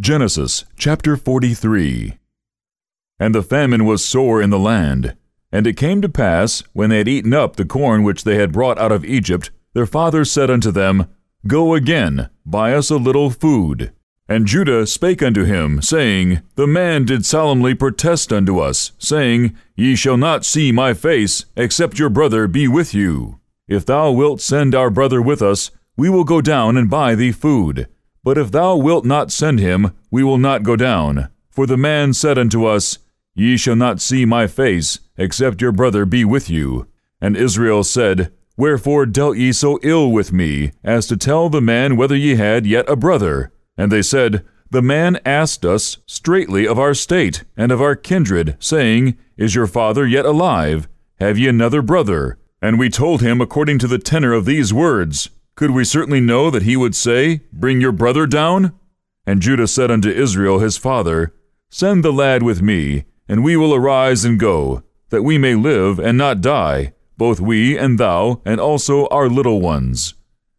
Genesis chapter 43 And the famine was sore in the land. And it came to pass, when they had eaten up the corn which they had brought out of Egypt, their father said unto them, Go again, buy us a little food. And Judah spake unto him, saying, The man did solemnly protest unto us, saying, Ye shall not see my face, except your brother be with you. If thou wilt send our brother with us, we will go down and buy thee food. But if thou wilt not send him, we will not go down. For the man said unto us, Ye shall not see my face, except your brother be with you. And Israel said, Wherefore dealt ye so ill with me, as to tell the man whether ye had yet a brother? And they said, The man asked us straitly of our state, and of our kindred, saying, Is your father yet alive? Have ye another brother? And we told him according to the tenor of these words. Could we certainly know that he would say, Bring your brother down? And Judah said unto Israel his father, Send the lad with me, and we will arise and go, that we may live and not die, both we and thou, and also our little ones.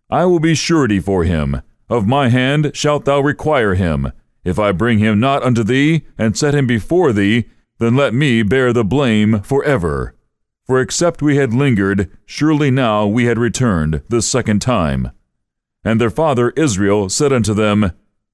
I will be surety for him. Of my hand shalt thou require him. If I bring him not unto thee, and set him before thee, then let me bear the blame for ever. For except we had lingered, surely now we had returned the second time. And their father Israel said unto them,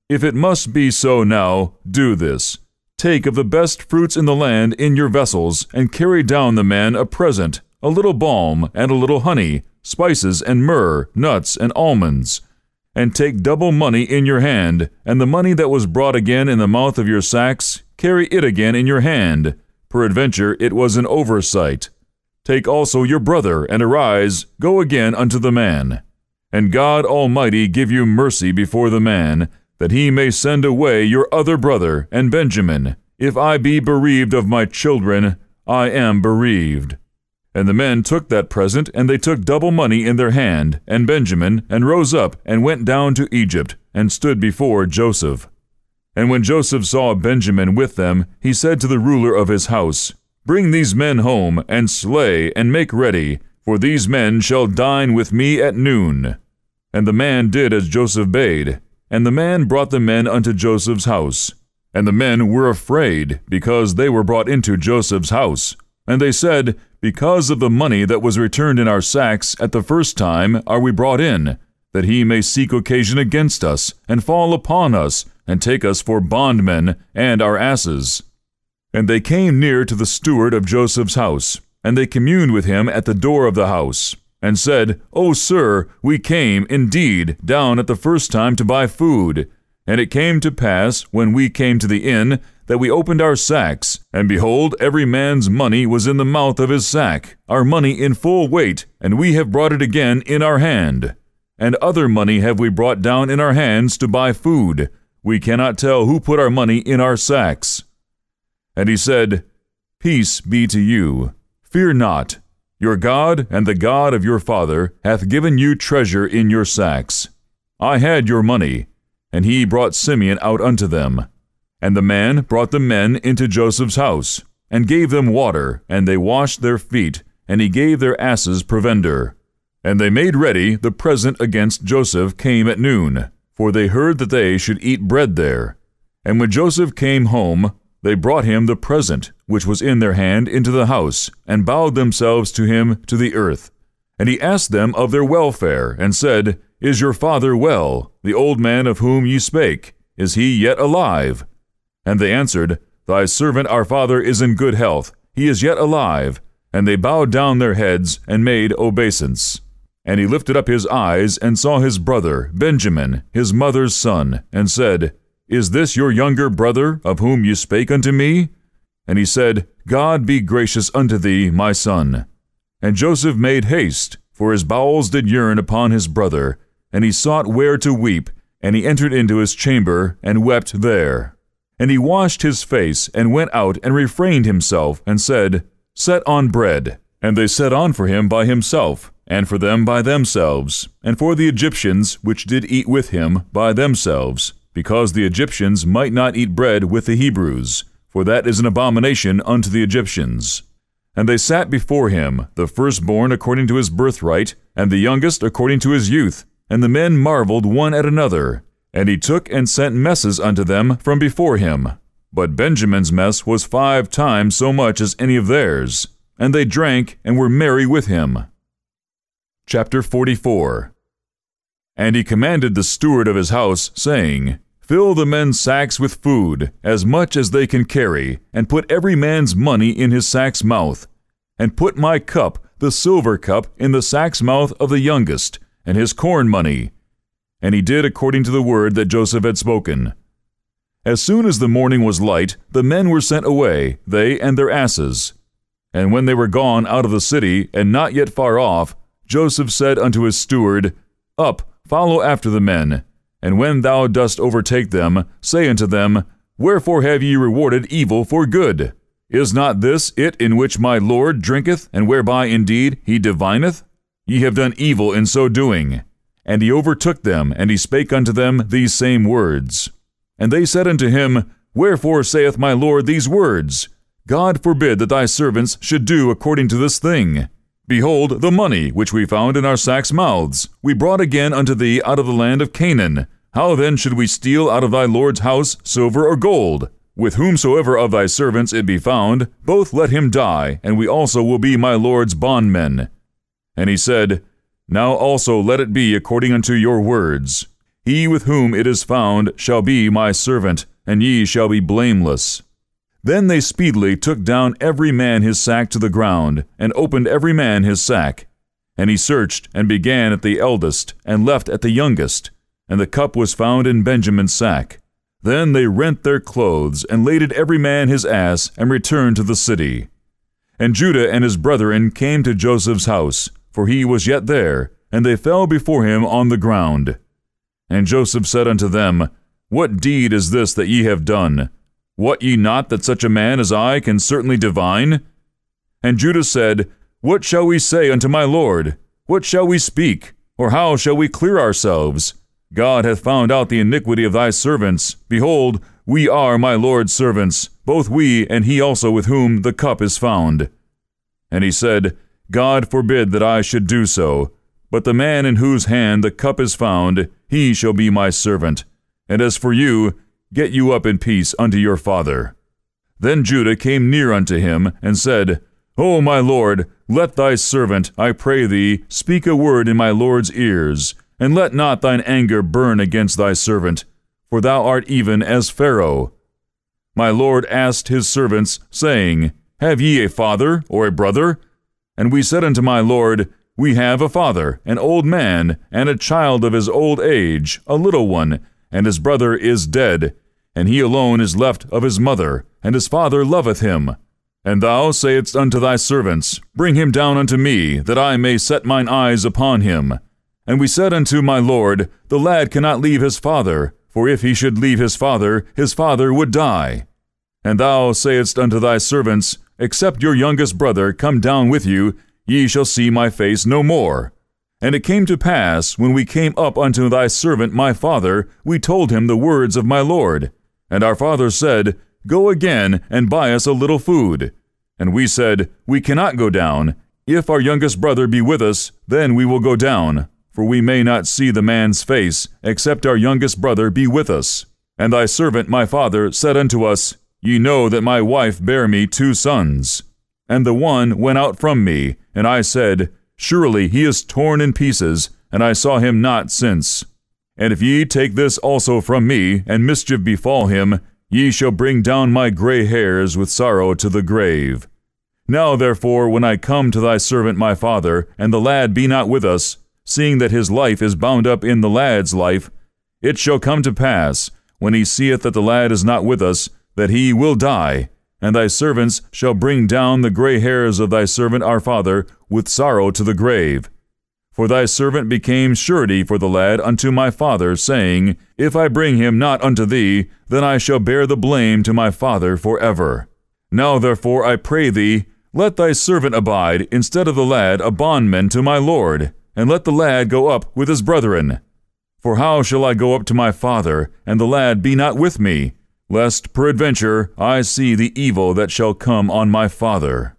If it must be so now, do this. Take of the best fruits in the land in your vessels, and carry down the man a present, a little balm, and a little honey, spices and myrrh, nuts and almonds. And take double money in your hand, and the money that was brought again in the mouth of your sacks, carry it again in your hand. Peradventure it was an oversight. Take also your brother, and arise, go again unto the man. And God Almighty give you mercy before the man, that he may send away your other brother, and Benjamin. If I be bereaved of my children, I am bereaved. And the men took that present, and they took double money in their hand, and Benjamin, and rose up, and went down to Egypt, and stood before Joseph. And when Joseph saw Benjamin with them, he said to the ruler of his house, Bring these men home, and slay, and make ready, for these men shall dine with me at noon. And the man did as Joseph bade, and the man brought the men unto Joseph's house. And the men were afraid, because they were brought into Joseph's house. And they said, Because of the money that was returned in our sacks at the first time are we brought in, that he may seek occasion against us, and fall upon us, and take us for bondmen and our asses. And they came near to the steward of Joseph's house, and they communed with him at the door of the house, and said, O sir, we came, indeed, down at the first time to buy food. And it came to pass, when we came to the inn, that we opened our sacks, and behold, every man's money was in the mouth of his sack, our money in full weight, and we have brought it again in our hand. And other money have we brought down in our hands to buy food. We cannot tell who put our money in our sacks. And he said, Peace be to you. Fear not. Your God and the God of your father hath given you treasure in your sacks. I had your money. And he brought Simeon out unto them. And the man brought the men into Joseph's house, and gave them water, and they washed their feet, and he gave their asses provender. And they made ready the present against Joseph came at noon, for they heard that they should eat bread there. And when Joseph came home, they brought him the present which was in their hand into the house, and bowed themselves to him to the earth. And he asked them of their welfare, and said, Is your father well, the old man of whom ye spake? Is he yet alive? And they answered, Thy servant our father is in good health, he is yet alive. And they bowed down their heads, and made obeisance. And he lifted up his eyes, and saw his brother, Benjamin, his mother's son, and said, is this your younger brother, of whom you spake unto me? And he said, God be gracious unto thee, my son. And Joseph made haste, for his bowels did yearn upon his brother, and he sought where to weep, and he entered into his chamber, and wept there. And he washed his face, and went out, and refrained himself, and said, Set on bread. And they set on for him by himself, and for them by themselves, and for the Egyptians which did eat with him by themselves because the Egyptians might not eat bread with the Hebrews, for that is an abomination unto the Egyptians. And they sat before him, the firstborn according to his birthright, and the youngest according to his youth. And the men marveled one at another. And he took and sent messes unto them from before him. But Benjamin's mess was five times so much as any of theirs, and they drank and were merry with him. Chapter 44 And he commanded the steward of his house, saying, Fill the men's sacks with food, as much as they can carry, and put every man's money in his sack's mouth. And put my cup, the silver cup, in the sack's mouth of the youngest, and his corn money. And he did according to the word that Joseph had spoken. As soon as the morning was light, the men were sent away, they and their asses. And when they were gone out of the city, and not yet far off, Joseph said unto his steward, Up, follow after the men, and when thou dost overtake them, say unto them, Wherefore have ye rewarded evil for good? Is not this it in which my Lord drinketh, and whereby indeed he divineth? Ye have done evil in so doing. And he overtook them, and he spake unto them these same words. And they said unto him, Wherefore saith my Lord these words? God forbid that thy servants should do according to this thing. Behold, the money which we found in our sacks' mouths, we brought again unto thee out of the land of Canaan. How then should we steal out of thy Lord's house silver or gold? With whomsoever of thy servants it be found, both let him die, and we also will be my Lord's bondmen. And he said, Now also let it be according unto your words. He with whom it is found shall be my servant, and ye shall be blameless. Then they speedily took down every man his sack to the ground, and opened every man his sack. And he searched, and began at the eldest, and left at the youngest. And the cup was found in Benjamin's sack. Then they rent their clothes, and laded every man his ass, and returned to the city. And Judah and his brethren came to Joseph's house, for he was yet there, and they fell before him on the ground. And Joseph said unto them, What deed is this that ye have done? Wot ye not that such a man as I can certainly divine? And Judah said, What shall we say unto my Lord? What shall we speak? Or how shall we clear ourselves? God hath found out the iniquity of thy servants. Behold, we are my Lord's servants, both we and he also with whom the cup is found. And he said, God forbid that I should do so. But the man in whose hand the cup is found, he shall be my servant. And as for you, Get you up in peace unto your father. Then Judah came near unto him, and said, O my lord, let thy servant, I pray thee, speak a word in my lord's ears, and let not thine anger burn against thy servant, for thou art even as Pharaoh. My lord asked his servants, saying, Have ye a father or a brother? And we said unto my lord, We have a father, an old man, and a child of his old age, a little one, and his brother is dead, and he alone is left of his mother, and his father loveth him. And thou sayest unto thy servants, Bring him down unto me, that I may set mine eyes upon him. And we said unto my lord, The lad cannot leave his father, for if he should leave his father, his father would die. And thou sayest unto thy servants, Except your youngest brother come down with you, ye shall see my face no more. And it came to pass, when we came up unto thy servant my father, we told him the words of my lord. And our father said, Go again and buy us a little food. And we said, We cannot go down. If our youngest brother be with us, then we will go down. For we may not see the man's face, except our youngest brother be with us. And thy servant my father said unto us, Ye know that my wife bare me two sons. And the one went out from me, and I said, Surely he is torn in pieces, and I saw him not since. And if ye take this also from me, and mischief befall him, ye shall bring down my gray hairs with sorrow to the grave. Now therefore, when I come to thy servant my father, and the lad be not with us, seeing that his life is bound up in the lad's life, it shall come to pass, when he seeth that the lad is not with us, that he will die, and thy servants shall bring down the gray hairs of thy servant our father with sorrow to the grave. For thy servant became surety for the lad unto my father, saying, If I bring him not unto thee, then I shall bear the blame to my father for ever. Now therefore I pray thee, let thy servant abide instead of the lad a bondman to my lord, and let the lad go up with his brethren. For how shall I go up to my father, and the lad be not with me? lest peradventure I see the evil that shall come on my father.